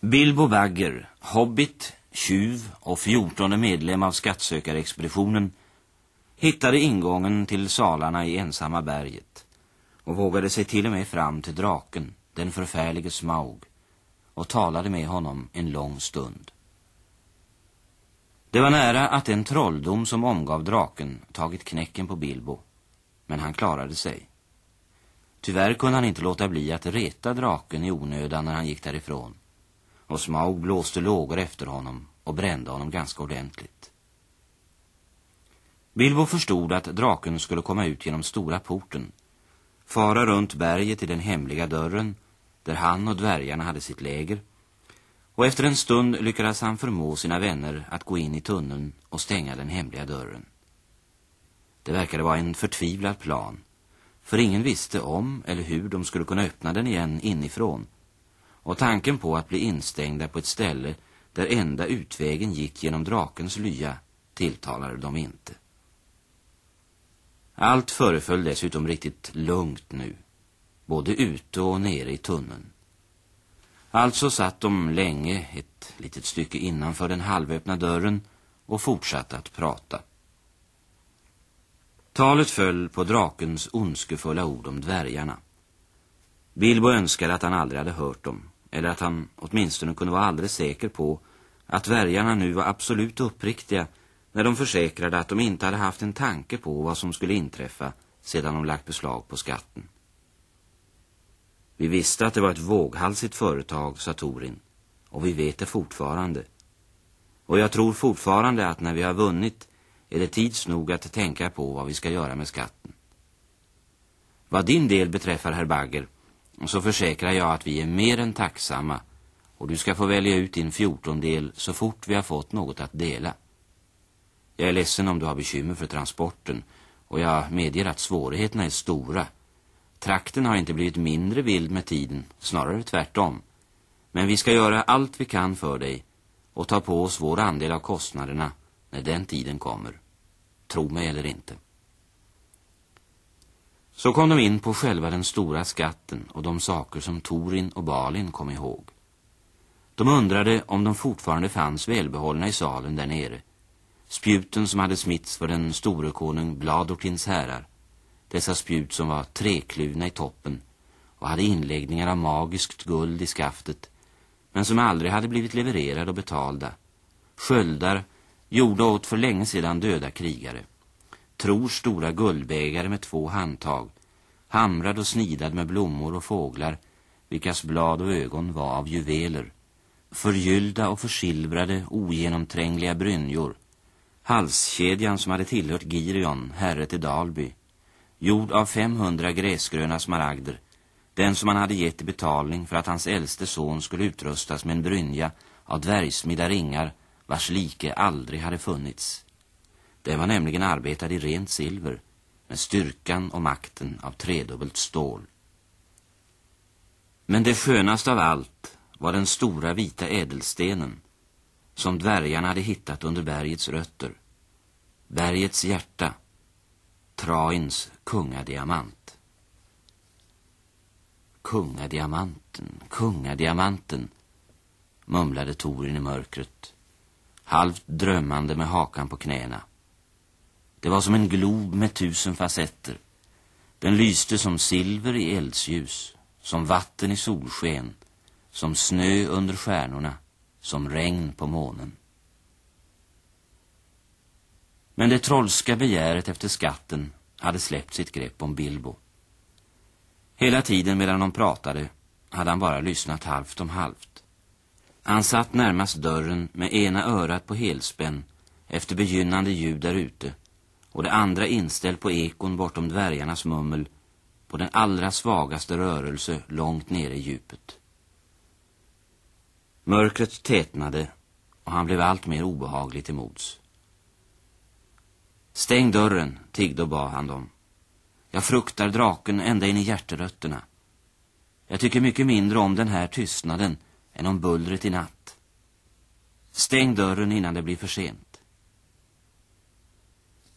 Bilbo Bagger, hobbit, tjuv och fjortonde medlem av skattsökarexpeditionen hittade ingången till salarna i ensamma berget och vågade sig till och med fram till draken, den förfärlige Smaug, och talade med honom en lång stund. Det var nära att en trolldom som omgav draken tagit knäcken på Bilbo, men han klarade sig. Tyvärr kunde han inte låta bli att reta draken i onödan när han gick därifrån och Smaug blåste lågor efter honom och brände honom ganska ordentligt. Bilbo förstod att draken skulle komma ut genom stora porten, fara runt berget i den hemliga dörren där han och dvärgarna hade sitt läger och efter en stund lyckades han förmå sina vänner att gå in i tunneln och stänga den hemliga dörren. Det verkade vara en förtvivlad plan, för ingen visste om eller hur de skulle kunna öppna den igen inifrån och tanken på att bli instängda på ett ställe där enda utvägen gick genom drakens lya tilltalade dem inte. Allt föreföll dessutom riktigt lugnt nu, både ute och nere i tunneln. Alltså satt de länge ett litet stycke innanför den halvöppna dörren och fortsatte att prata. Talet föll på drakens ondskefulla ord om dvärgarna. Bilbo önskade att han aldrig hade hört dem eller att han åtminstone kunde vara alldeles säker på att värjarna nu var absolut uppriktiga när de försäkrade att de inte hade haft en tanke på vad som skulle inträffa sedan de lagt beslag på skatten. Vi visste att det var ett våghalsigt företag, sa Torin, och vi vet det fortfarande. Och jag tror fortfarande att när vi har vunnit är det tids nog att tänka på vad vi ska göra med skatten. Vad din del beträffar, herr Bagger, så försäkrar jag att vi är mer än tacksamma och du ska få välja ut din fjortondel så fort vi har fått något att dela. Jag är ledsen om du har bekymmer för transporten och jag medger att svårigheterna är stora. Trakten har inte blivit mindre vild med tiden, snarare tvärtom. Men vi ska göra allt vi kan för dig och ta på oss vår andel av kostnaderna när den tiden kommer. Tro mig eller inte. Så kom de in på själva den stora skatten och de saker som Torin och Balin kom ihåg. De undrade om de fortfarande fanns välbehållna i salen där nere. Spjuten som hade smitts för den store konung Bladortins härar. Dessa spjut som var trekluvna i toppen och hade inläggningar av magiskt guld i skaftet men som aldrig hade blivit levererade och betalda. Sköldar, gjorda åt för länge sedan döda krigare tror stora guldbägare med två handtag, hamrad och snidad med blommor och fåglar, vilkas blad och ögon var av juveler, förgyllda och försilvrade ogenomträngliga brynjor, halskedjan som hade tillhört Girion, herre till Dalby, gjord av 500 gräsgröna smaragder, den som han hade gett i betalning för att hans äldste son skulle utrustas med en brynja av dvärgsmidda ringar vars like aldrig hade funnits. Den var nämligen arbetad i rent silver med styrkan och makten av tredubbelt stål. Men det skönaste av allt var den stora vita ädelstenen som dvärgarna hade hittat under bergets rötter. Bergets hjärta, Trains kungadiamant. Kungadiamanten, kungadiamanten, mumlade Torin i mörkret, halvt drömmande med hakan på knäna. Det var som en glob med tusen facetter. Den lyste som silver i eldsljus, som vatten i solsken, som snö under stjärnorna, som regn på månen. Men det trollska begäret efter skatten hade släppt sitt grepp om Bilbo. Hela tiden medan de pratade hade han bara lyssnat halvt om halvt. Han satt närmast dörren med ena örat på helspänn efter begynnande ljud där ute och det andra inställt på ekon bortom dvärgarnas mummel på den allra svagaste rörelse långt nere i djupet. Mörkret tätnade och han blev allt mer obehaglig till mods. Stäng dörren, tiggde och bad han dem. Jag fruktar draken ända in i hjärterötterna. Jag tycker mycket mindre om den här tystnaden än om bullret i natt. Stäng dörren innan det blir för sent.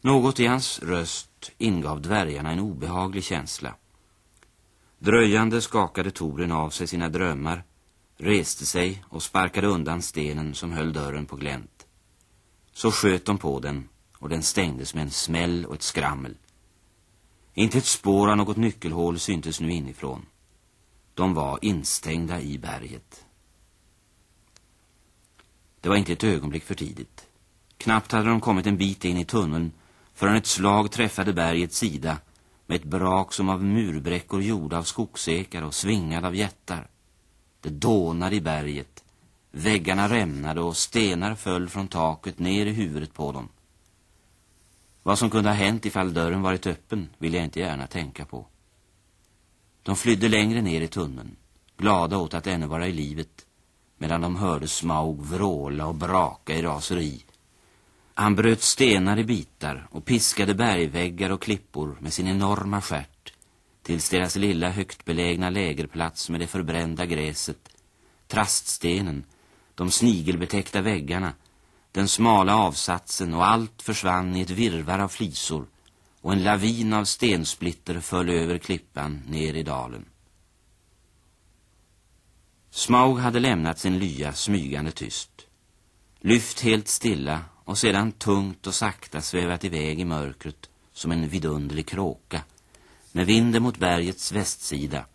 Något i hans röst ingav dvärgarna en obehaglig känsla. Dröjande skakade Toren av sig sina drömmar, reste sig och sparkade undan stenen som höll dörren på glänt. Så sköt de på den och den stängdes med en smäll och ett skrammel. Inte ett spår av något nyckelhål syntes nu inifrån. De var instängda i berget. Det var inte ett ögonblick för tidigt. Knappt hade de kommit en bit in i tunneln förrän ett slag träffade bergets sida med ett brak som av murbräckor gjorda av skogsekar och svingade av jättar. Det dånade i berget. Väggarna rämnade och stenar föll från taket ner i huvudet på dem. Vad som kunde ha hänt ifall dörren varit öppen vill jag inte gärna tänka på. De flydde längre ner i tunneln, glada åt att ännu vara i livet, medan de hörde Smaug vråla och braka i raseri. Han bröt stenar i bitar och piskade bergväggar och klippor med sin enorma skärt tills deras lilla högt belägna lägerplats med det förbrända gräset, traststenen, de snigelbetäckta väggarna, den smala avsatsen och allt försvann i ett virvar av flisor och en lavin av stensplitter föll över klippan ner i dalen. Smaug hade lämnat sin lya smygande tyst. Lyft helt stilla och sedan tungt och sakta svävat iväg i mörkret som en vidunderlig kråka med vinden mot bergets västsida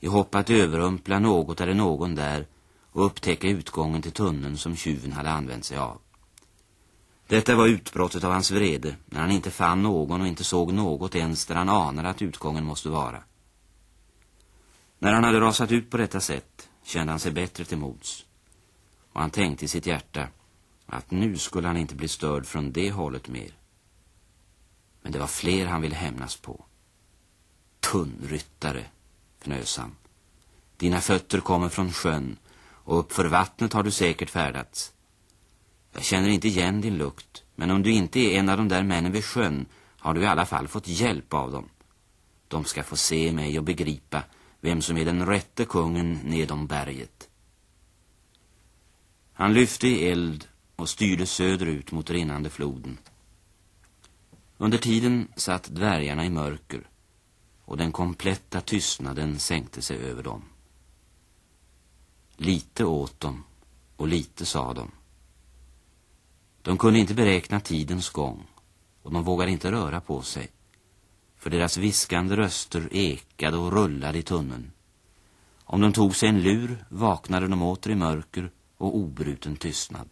i hopp att överrumpla något eller någon där och upptäcka utgången till tunneln som tjuven hade använt sig av. Detta var utbrottet av hans vrede när han inte fann någon och inte såg något ens där han anade att utgången måste vara. När han hade rasat ut på detta sätt kände han sig bättre till mods. Och han tänkte i sitt hjärta att nu skulle han inte bli störd från det hållet mer. Men det var fler han ville hämnas på. Tunnryttare, fnös han. Dina fötter kommer från sjön och upp för vattnet har du säkert färdats. Jag känner inte igen din lukt, men om du inte är en av de där männen vid sjön har du i alla fall fått hjälp av dem. De ska få se mig och begripa vem som är den rätte kungen nedom berget. Han lyfte i eld och styrde söderut mot rinnande floden. Under tiden satt dvärgarna i mörker och den kompletta tystnaden sänkte sig över dem. Lite åt dem och lite sa de. De kunde inte beräkna tidens gång och de vågade inte röra på sig för deras viskande röster ekade och rullade i tunneln. Om de tog sig en lur vaknade de åter i mörker och obruten tystnad.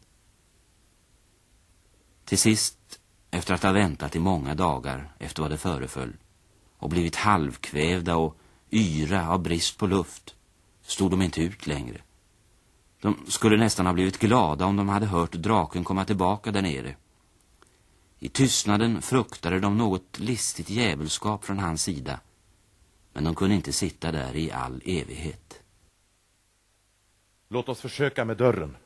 Till sist, efter att ha väntat i många dagar efter vad det föreföll och blivit halvkvävda och yra av brist på luft, stod de inte ut längre. De skulle nästan ha blivit glada om de hade hört draken komma tillbaka där nere. I tystnaden fruktade de något listigt djävulskap från hans sida. Men de kunde inte sitta där i all evighet. Låt oss försöka med dörren.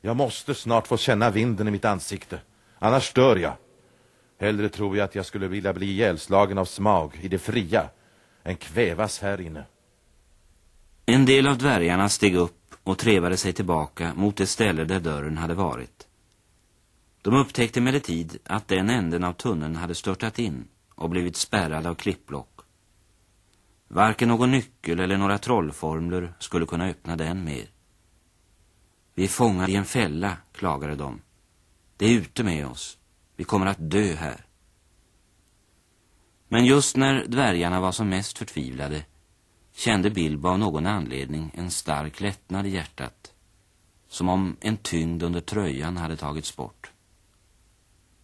Jag måste snart få känna vinden i mitt ansikte. Annars dör jag. Hellre tror jag att jag skulle vilja bli ihjälslagen av smag i det fria än kvävas här inne. En del av dvärgarna steg upp och trevade sig tillbaka mot det ställe där dörren hade varit. De upptäckte emellertid att den änden av tunneln hade störtat in och blivit spärrad av klippblock. Varken någon nyckel eller några trollformler skulle kunna öppna den mer. Vi är fångade i en fälla, klagade de. Det är ute med oss. Vi kommer att dö här. Men just när dvärgarna var som mest förtvivlade kände Bilbo av någon anledning en stark lättnad i hjärtat. Som om en tyngd under tröjan hade tagits bort.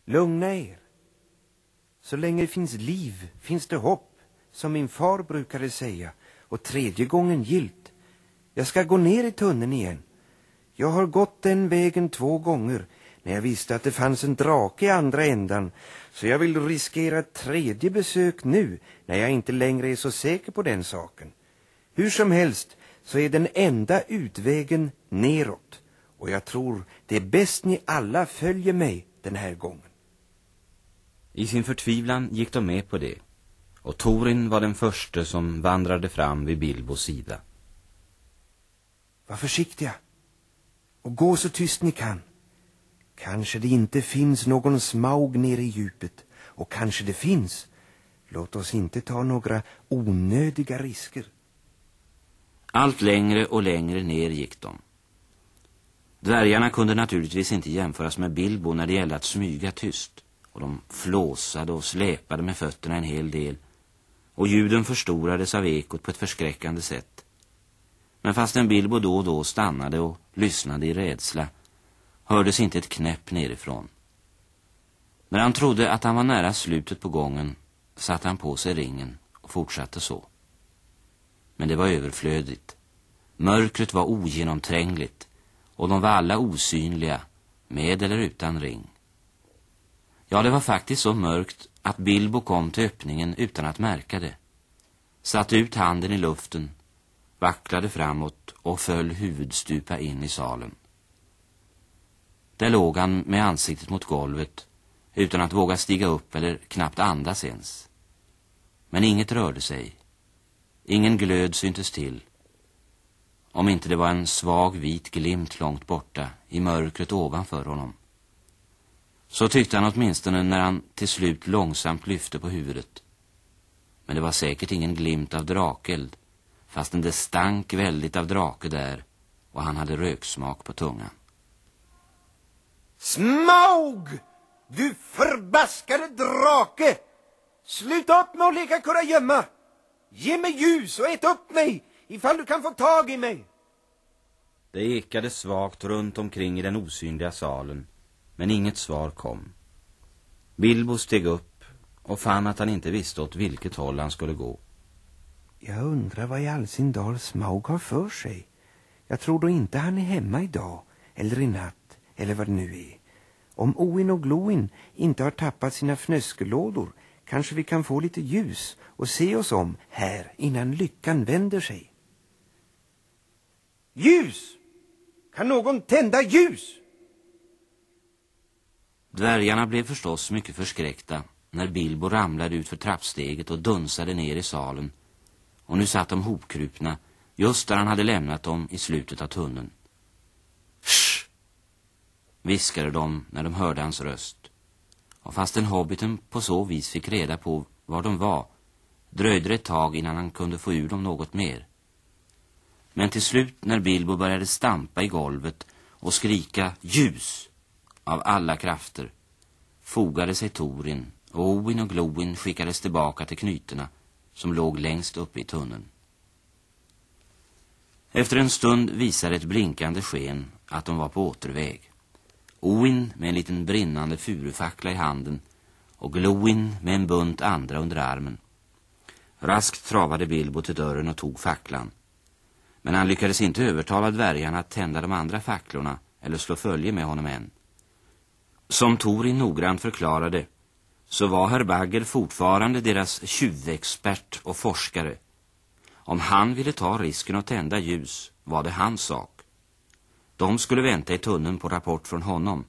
Lugna er. Så länge det finns liv finns det hopp, som min far brukade säga, och tredje gången gilt. Jag ska gå ner i tunneln igen. Jag har gått den vägen två gånger när jag visste att det fanns en drake i andra ändan, så jag vill riskera ett tredje besök nu när jag inte längre är så säker på den saken. Hur som helst så är den enda utvägen neråt, och jag tror det är bäst ni alla följer mig den här gången. I sin förtvivlan gick de med på det och Torin var den första som vandrade fram vid Bilbos sida. Var försiktiga och gå så tyst ni kan. Kanske det inte finns någon smaug nere i djupet och kanske det finns. Låt oss inte ta några onödiga risker. Allt längre och längre ner gick de. Dvärgarna kunde naturligtvis inte jämföras med Bilbo när det gällde att smyga tyst. Och de flåsade och släpade med fötterna en hel del. Och ljuden förstorades av ekot på ett förskräckande sätt. Men fastän Bilbo då och då stannade och lyssnade i rädsla hördes inte ett knäpp nerifrån. När han trodde att han var nära slutet på gången satte han på sig ringen och fortsatte så. Men det var överflödigt. Mörkret var ogenomträngligt och de var alla osynliga, med eller utan ring. Ja, det var faktiskt så mörkt att Bilbo kom till öppningen utan att märka det. Satte ut handen i luften, vacklade framåt och föll huvudstupa in i salen. Där låg han med ansiktet mot golvet utan att våga stiga upp eller knappt andas ens. Men inget rörde sig. Ingen glöd syntes till. Om inte det var en svag vit glimt långt borta i mörkret ovanför honom. Så tyckte han åtminstone när han till slut långsamt lyfte på huvudet. Men det var säkert ingen glimt av drakeld, fastän det stank väldigt av drake där och han hade röksmak på tungan. Smaug! Du förbaskade drake! Sluta upp med att leka kurragömma! Ge mig ljus och ät upp mig ifall du kan få tag i mig. Det ekade svagt runt omkring i den osynliga salen, men inget svar kom. Bilbo steg upp och fann att han inte visste åt vilket håll han skulle gå. Jag undrar vad i all sin dal Smaug har för sig. Jag tror då inte han är hemma idag, eller i natt, eller vad det nu är. Om Oin och Gloin inte har tappat sina fnöskelådor kanske vi kan få lite ljus och se oss om här innan lyckan vänder sig. Ljus! Kan någon tända ljus? Dvärgarna blev förstås mycket förskräckta när Bilbo ramlade ut för trappsteget och dunsade ner i salen. Och nu satt de hopkrupna just där han hade lämnat dem i slutet av tunneln. Viskade de när de hörde hans röst. Och fastän hobbiten på så vis fick reda på var de var dröjde det ett tag innan han kunde få ur dem något mer. Men till slut när Bilbo började stampa i golvet och skrika ljus av alla krafter fogade sig Torin och Oin och Gloin skickades tillbaka till knyterna som låg längst uppe i tunneln. Efter en stund visade ett blinkande sken att de var på återväg. Oin med en liten brinnande furufackla i handen och Glowin med en bunt andra under armen. Raskt travade Bilbo till dörren och tog facklan. Men han lyckades inte övertala dvärgarna att tända de andra facklorna eller slå följe med honom än. Som Torin noggrant förklarade så var herr Bagger fortfarande deras tjuvexpert och forskare. Om han ville ta risken att tända ljus var det hans sak. De skulle vänta i tunneln på rapport från honom.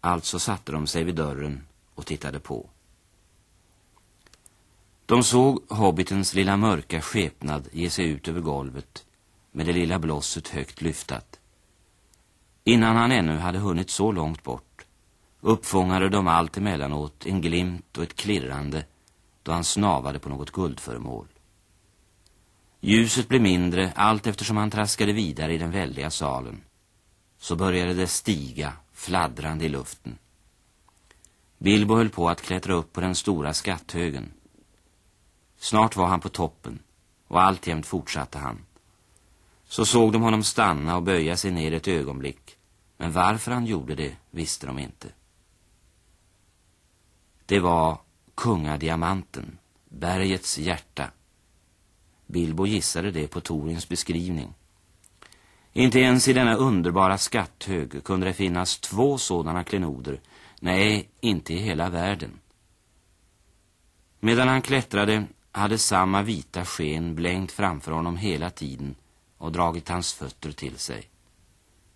Alltså satte de sig vid dörren och tittade på. De såg hobbitens lilla mörka skepnad ge sig ut över golvet med det lilla blosset högt lyftat. Innan han ännu hade hunnit så långt bort uppfångade de allt emellanåt en glimt och ett klirrande då han snavade på något guldföremål. Ljuset blev mindre allt eftersom han traskade vidare i den väldiga salen. Så började det stiga, fladdrande i luften. Bilbo höll på att klättra upp på den stora skatthögen. Snart var han på toppen och alltjämt fortsatte han. Så såg de honom stanna och böja sig ner ett ögonblick. Men varför han gjorde det visste de inte. Det var kungadiamanten, bergets hjärta. Bilbo gissade det på Torins beskrivning. Inte ens i denna underbara skatthög kunde det finnas två sådana klenoder. Nej, inte i hela världen. Medan han klättrade hade samma vita sken blängt framför honom hela tiden och dragit hans fötter till sig.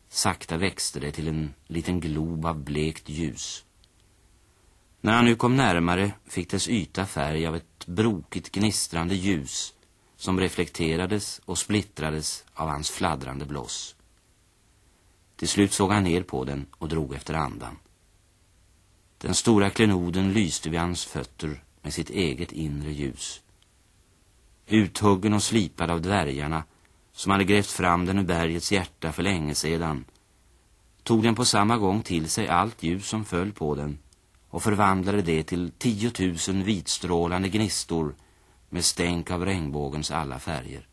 Sakta växte det till en liten glob av blekt ljus. När han nu kom närmare fick dess yta färg av ett brokigt gnistrande ljus som reflekterades och splittrades av hans fladdrande bloss. Till slut såg han ner på den och drog efter andan. Den stora klenoden lyste vid hans fötter med sitt eget inre ljus. uthuggen och slipad av dvärgarna som hade grävt fram den ur bergets hjärta för länge sedan, tog den på samma gång till sig allt ljus som föll på den och förvandlade det till tiotusen vitstrålande gnistor med stänk av regnbågens alla färger.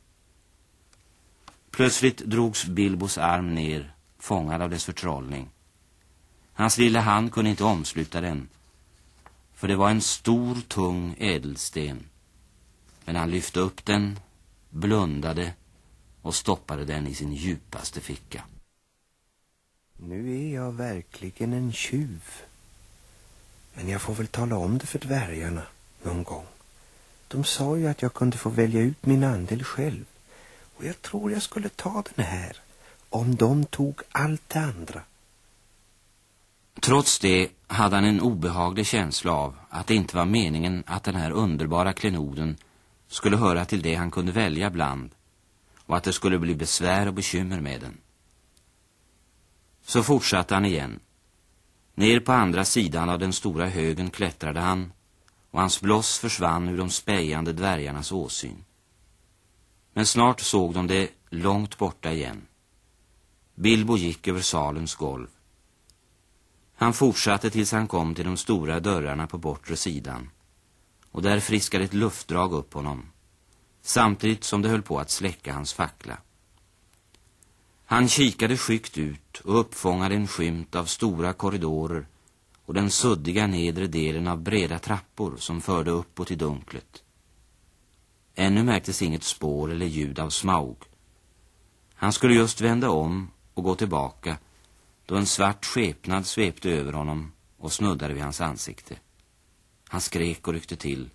Plötsligt drogs Bilbos arm ner, fångad av dess förtrollning. Hans lilla hand kunde inte omsluta den, för det var en stor, tung ädelsten. Men han lyfte upp den, blundade och stoppade den i sin djupaste ficka. Nu är jag verkligen en tjuv. Men jag får väl tala om det för dvärgarna någon gång. De sa ju att jag kunde få välja ut min andel själv. Och jag tror jag skulle ta den här om de tog allt det andra. Trots det hade han en obehaglig känsla av att det inte var meningen att den här underbara klenoden skulle höra till det han kunde välja bland och att det skulle bli besvär och bekymmer med den. Så fortsatte han igen. Ner på andra sidan av den stora högen klättrade han och hans bloss försvann ur de spejande dvärgarnas åsyn. Men snart såg de det långt borta igen. Bilbo gick över salens golv. Han fortsatte tills han kom till de stora dörrarna på bortre sidan och där friskade ett luftdrag upp honom samtidigt som det höll på att släcka hans fackla. Han kikade skyggt ut och uppfångade en skymt av stora korridorer och den suddiga nedre delen av breda trappor som förde uppåt i dunklet. Ännu märktes inget spår eller ljud av Smaug. Han skulle just vända om och gå tillbaka då en svart skepnad svepte över honom och snuddade vid hans ansikte. Han skrek och ryckte till,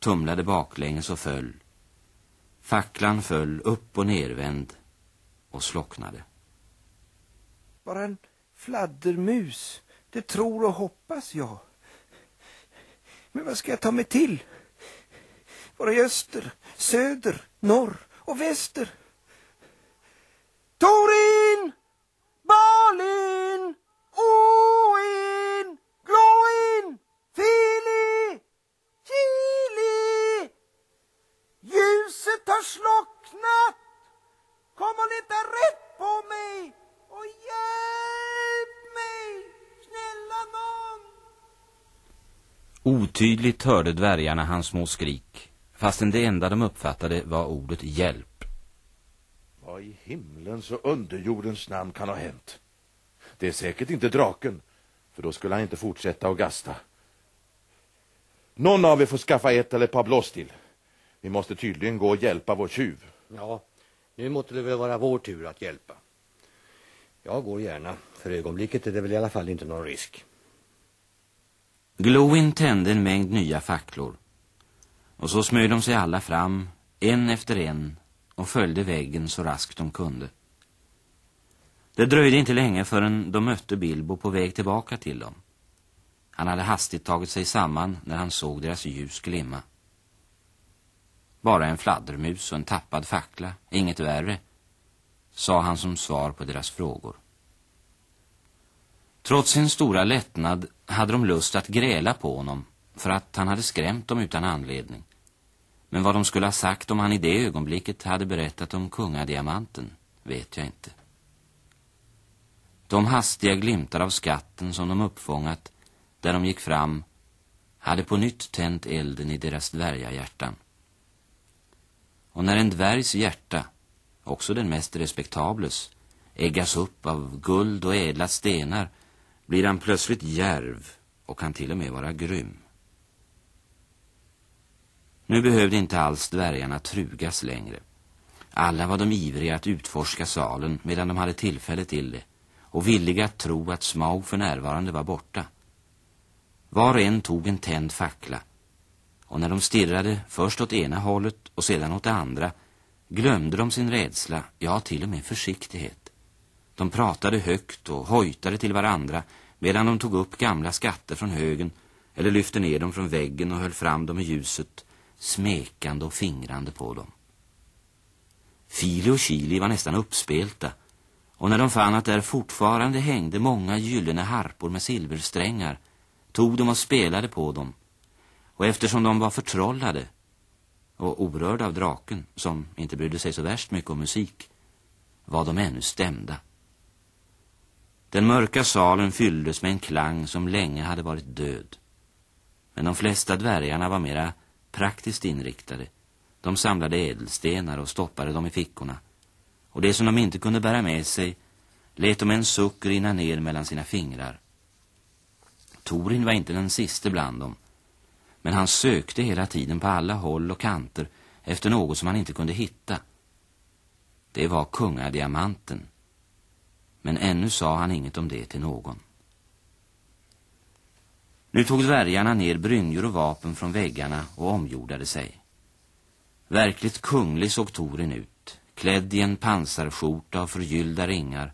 tumlade baklänges och föll. Facklan föll upp och nervänd och slocknade. Bara en fladdermus. Det tror och hoppas jag. Men vad ska jag ta mig till? Var är öster, söder, norr och väster? Torin! Balin! Oin! Gloin! Fili! Kili! Ljuset har slocknat! Kom och leta rätt på mig och hjälp mig! Snälla någon! Otydligt hörde dvärgarna hans små skrik, fastän det enda de uppfattade var ordet hjälp. Vad i himlens och underjordens namn kan ha hänt? Det är säkert inte draken, för då skulle han inte fortsätta att gasta. Någon av er får skaffa ett eller ett par blås till. Vi måste tydligen gå och hjälpa vår tjuv. Ja, nu måste det väl vara vår tur att hjälpa. Jag går gärna. För ögonblicket är det väl i alla fall inte någon risk. Glowin tände en mängd nya facklor. Och så smög de sig alla fram, en efter en, och följde väggen så raskt de kunde. Det dröjde inte länge förrän de mötte Bilbo på väg tillbaka till dem. Han hade hastigt tagit sig samman när han såg deras ljus glimma. Bara en fladdermus och en tappad fackla, inget värre, sa han som svar på deras frågor. Trots sin stora lättnad hade de lust att gräla på honom för att han hade skrämt dem utan anledning. Men vad de skulle ha sagt om han i det ögonblicket hade berättat om kungadiamanten vet jag inte. De hastiga glimtar av skatten som de uppfångat där de gick fram hade på nytt tänt elden i deras dvärgahjärtan. Och när en dvärgs hjärta, också den mest respektables, äggas upp av guld och ädla stenar blir han plötsligt järv och kan till och med vara grym. Nu behövde inte alls dvärgarna trugas längre. Alla var de ivriga att utforska salen medan de hade tillfälle till det och villiga att tro att Smaug för närvarande var borta. Var och en tog en tänd fackla och när de stirrade först åt ena hållet och sedan åt det andra glömde de sin rädsla, ja till och med försiktighet. De pratade högt och hojtade till varandra medan de tog upp gamla skatter från högen eller lyfte ner dem från väggen och höll fram dem i ljuset, smekande och fingrande på dem. Fili och Chili var nästan uppspelta och när de fann att där fortfarande hängde många gyllene harpor med silversträngar tog de och spelade på dem och eftersom de var förtrollade och orörda av draken, som inte brydde sig så värst mycket om musik, var de ännu stämda. Den mörka salen fylldes med en klang som länge hade varit död. Men de flesta dvärgarna var mera praktiskt inriktade. De samlade ädelstenar och stoppade dem i fickorna. Och det som de inte kunde bära med sig lät de en suck rinna ner mellan sina fingrar. Torin var inte den siste bland dem. Men han sökte hela tiden på alla håll och kanter efter något som han inte kunde hitta. Det var kungadiamanten. Men ännu sa han inget om det till någon. Nu tog dvärgarna ner brynjor och vapen från väggarna och omgjordade sig. Verkligt kunglig såg Torin ut, klädd i en pansarskjorta av förgyllda ringar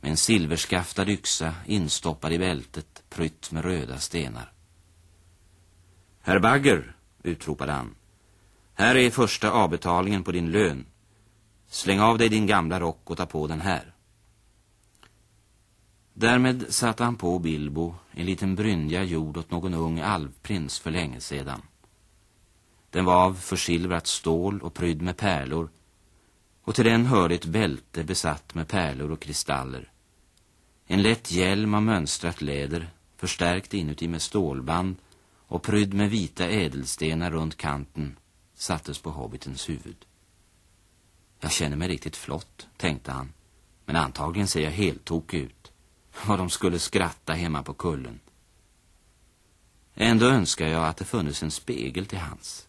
med en silverskaftad yxa instoppad i bältet, prytt med röda stenar. Herr Bagger, utropade han, här är första avbetalningen på din lön. Släng av dig din gamla rock och ta på den här. Därmed satte han på Bilbo en liten brynja gjord åt någon ung alvprins för länge sedan. Den var av försilvrat stål och prydd med pärlor och till den hörde ett bälte besatt med pärlor och kristaller. En lätt hjälm av mönstrat läder, förstärkt inuti med stålband och prydd med vita ädelstenar runt kanten, sattes på hobbitens huvud. Jag känner mig riktigt flott, tänkte han, men antagligen ser jag helt tok ut. Vad de skulle skratta hemma på kullen. Ändå önskar jag att det funnits en spegel till hans.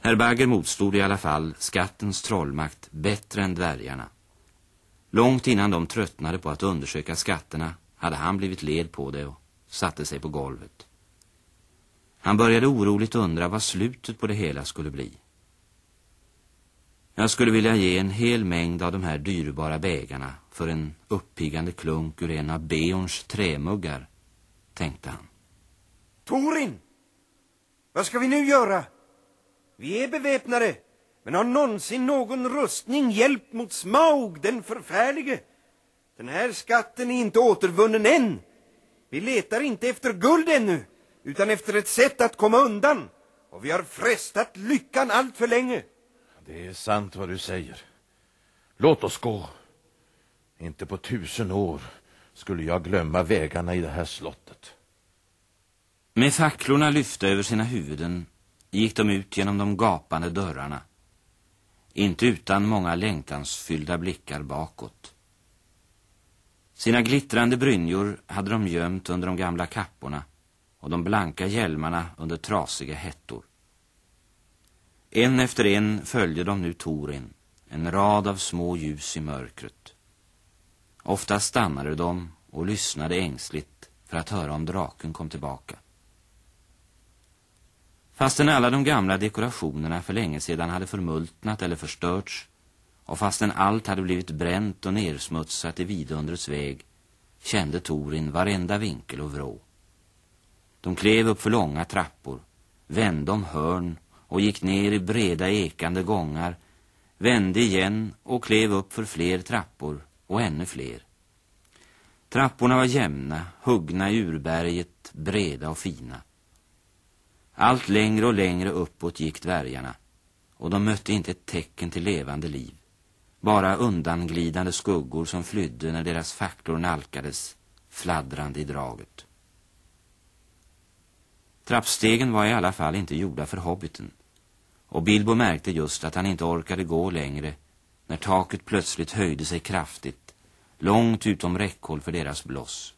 Herr Bagger motstod i alla fall skattens trollmakt bättre än dvärgarna. Långt innan de tröttnade på att undersöka skatterna hade han blivit led på det och satte sig på golvet. Han började oroligt undra vad slutet på det hela skulle bli. Jag skulle vilja ge en hel mängd av de här dyrbara bägarna för en uppiggande klunk ur en av Beorns trämuggar, tänkte han. Torin! Vad ska vi nu göra? Vi är beväpnade, men har någonsin någon rustning hjälpt mot Smaug, den förfärlige? Den här skatten är inte återvunnen än. Vi letar inte efter guld ännu, utan efter ett sätt att komma undan. Och vi har frestat lyckan allt för länge. Det är sant vad du säger. Låt oss gå. Inte på tusen år skulle jag glömma vägarna i det här slottet. Med facklorna lyfta över sina huvuden gick de ut genom de gapande dörrarna. Inte utan många längtansfyllda blickar bakåt. Sina glittrande brynjor hade de gömt under de gamla kapporna och de blanka hjälmarna under trasiga hettor. En efter en följde de nu Torin, en rad av små ljus i mörkret. Ofta stannade de och lyssnade ängsligt för att höra om draken kom tillbaka. Fastän alla de gamla dekorationerna för länge sedan hade förmultnat eller förstörts och fastän allt hade blivit bränt och nersmutsat i vidundrets väg kände Torin varenda vinkel och vrå. De klev upp för långa trappor, vände om hörn och gick ner i breda ekande gångar, vände igen och klev upp för fler trappor och ännu fler. Trapporna var jämna, huggna i urberget, breda och fina. Allt längre och längre uppåt gick dvärgarna och de mötte inte ett tecken till levande liv. Bara undanglidande skuggor som flydde när deras facklor nalkades, fladdrande i draget. Trappstegen var i alla fall inte gjorda för hobbiten. Och Bilbo märkte just att han inte orkade gå längre när taket plötsligt höjde sig kraftigt, långt utom räckhåll för deras bloss.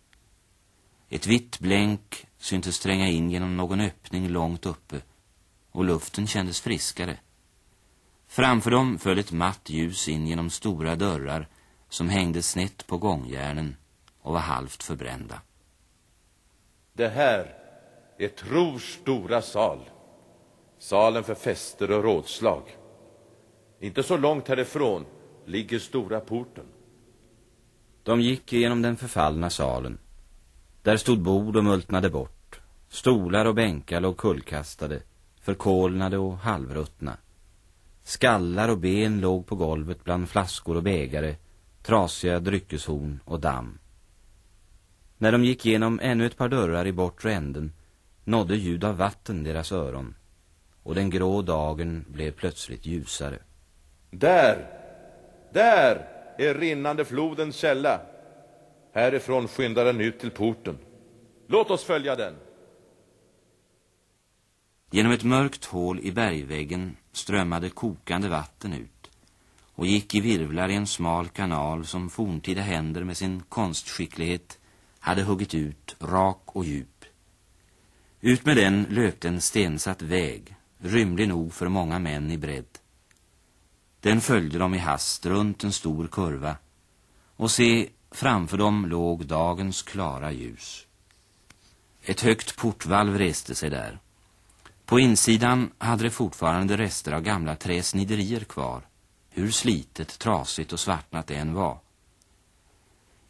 Ett vitt blänk syntes tränga in genom någon öppning långt uppe och luften kändes friskare. Framför dem föll ett matt ljus in genom stora dörrar som hängde snett på gångjärnen och var halvt förbrända. Det här är Trors stora sal. Salen för fester och rådslag. Inte så långt härifrån ligger stora porten. De gick genom den förfallna salen. Där stod bord och multnade bort. Stolar och bänkar låg kullkastade, förkolnade och halvruttna. Skallar och ben låg på golvet bland flaskor och bägare, trasiga dryckeshorn och damm. När de gick igenom ännu ett par dörrar i bortre änden nådde ljud av vatten deras öron och den grå dagen blev plötsligt ljusare. Där, där är rinnande flodens källa. Härifrån skyndar den ut till porten. Låt oss följa den. Genom ett mörkt hål i bergväggen strömmade kokande vatten ut och gick i virvlar i en smal kanal som forntida händer med sin konstskicklighet hade huggit ut rak och djup. Ut med den löpte en stensatt väg, rymlig nog för många män i bredd. Den följde dem i hast runt en stor kurva och se, framför dem låg dagens klara ljus. Ett högt portvalv reste sig där. På insidan hade det fortfarande rester av gamla träsniderier kvar, hur slitet, trasigt och svartnat det än var.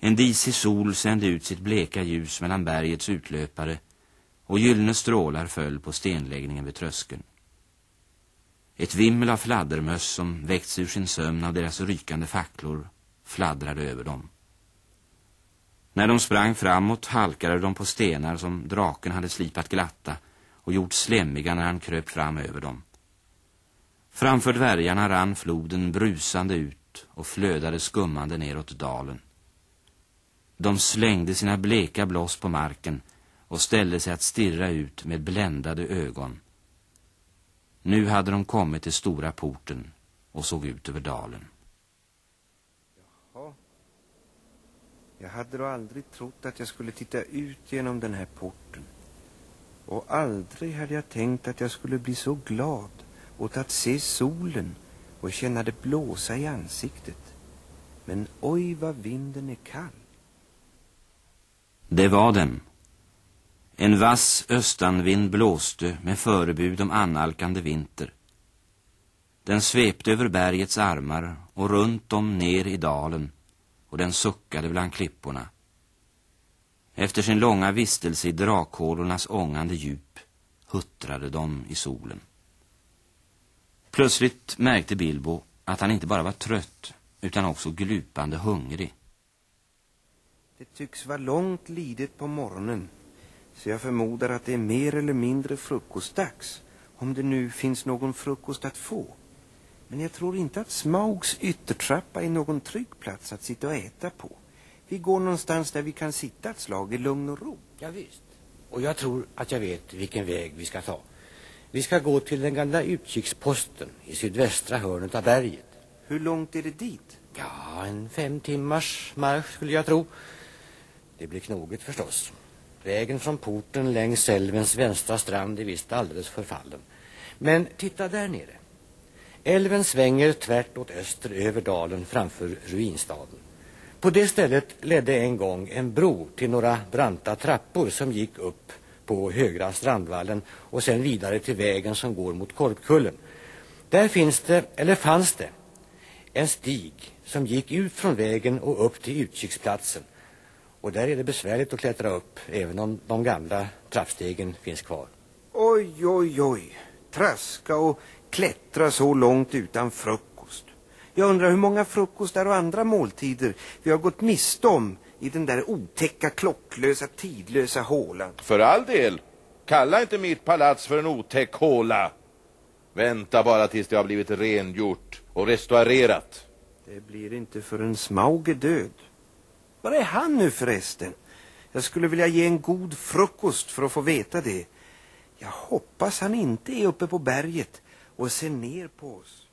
En disig sol sände ut sitt bleka ljus mellan bergets utlöpare och gyllene strålar föll på stenläggningen vid tröskeln. Ett vimmel av fladdermöss som väckts ur sin sömn av deras rykande facklor fladdrade över dem. När de sprang framåt halkade de på stenar som draken hade slipat glatta och gjort slemmiga när han kröp fram över dem. Framför dvärgarna rann floden brusande ut och flödade skummande neråt dalen. De slängde sina bleka blås på marken och ställde sig att stirra ut med bländade ögon. Nu hade de kommit till stora porten och såg ut över dalen. Jaha. Jag hade då aldrig trott att jag skulle titta ut genom den här porten. Och aldrig hade jag tänkt att jag skulle bli så glad åt att se solen och känna det blåsa i ansiktet. Men oj vad vinden är kall. Det var den. En vass östanvind blåste med förebud om annalkande vinter. Den svepte över bergets armar och runt om ner i dalen och den suckade bland klipporna. Efter sin långa vistelse i drakhålornas ångande djup huttrade de i solen. Plötsligt märkte Bilbo att han inte bara var trött utan också glupande hungrig. Det tycks vara långt lidet på morgonen så jag förmodar att det är mer eller mindre frukostdags om det nu finns någon frukost att få. Men jag tror inte att Smaugs yttertrappa är någon trygg plats att sitta och äta på. Vi går någonstans där vi kan sitta ett slag i lugn och ro. Ja, visst. Och jag tror att jag vet vilken väg vi ska ta. Vi ska gå till den gamla utkiksposten i sydvästra hörnet av berget. Hur långt är det dit? Ja, en fem timmars marsch skulle jag tro. Det blir knogigt förstås. Vägen från porten längs älvens vänstra strand är visst alldeles förfallen. Men titta där nere. Älven svänger tvärt åt öster över dalen framför ruinstaden. På det stället ledde en gång en bro till några branta trappor som gick upp på högra strandvallen och sen vidare till vägen som går mot Korpkullen. Där finns det, eller fanns det, en stig som gick ut från vägen och upp till utkiksplatsen. Och där är det besvärligt att klättra upp, även om de gamla trappstegen finns kvar. Oj, oj, oj. Traska och klättra så långt utan frukost. Jag undrar hur många frukostar och andra måltider vi har gått miste om i den där otäcka, klocklösa, tidlösa hålan. För all del. Kalla inte mitt palats för en otäck håla. Vänta bara tills det har blivit rengjort och restaurerat. Det blir inte förrän Smaug är död. Var är han nu förresten? Jag skulle vilja ge en god frukost för att få veta det. Jag hoppas han inte är uppe på berget och ser ner på oss.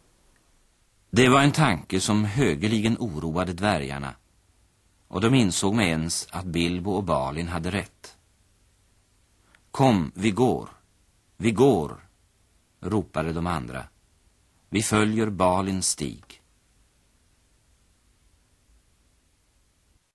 Det var en tanke som högeligen oroade dvärgarna och de insåg med ens att Bilbo och Balin hade rätt. Kom, vi går, vi går, ropade de andra. Vi följer Balins stig.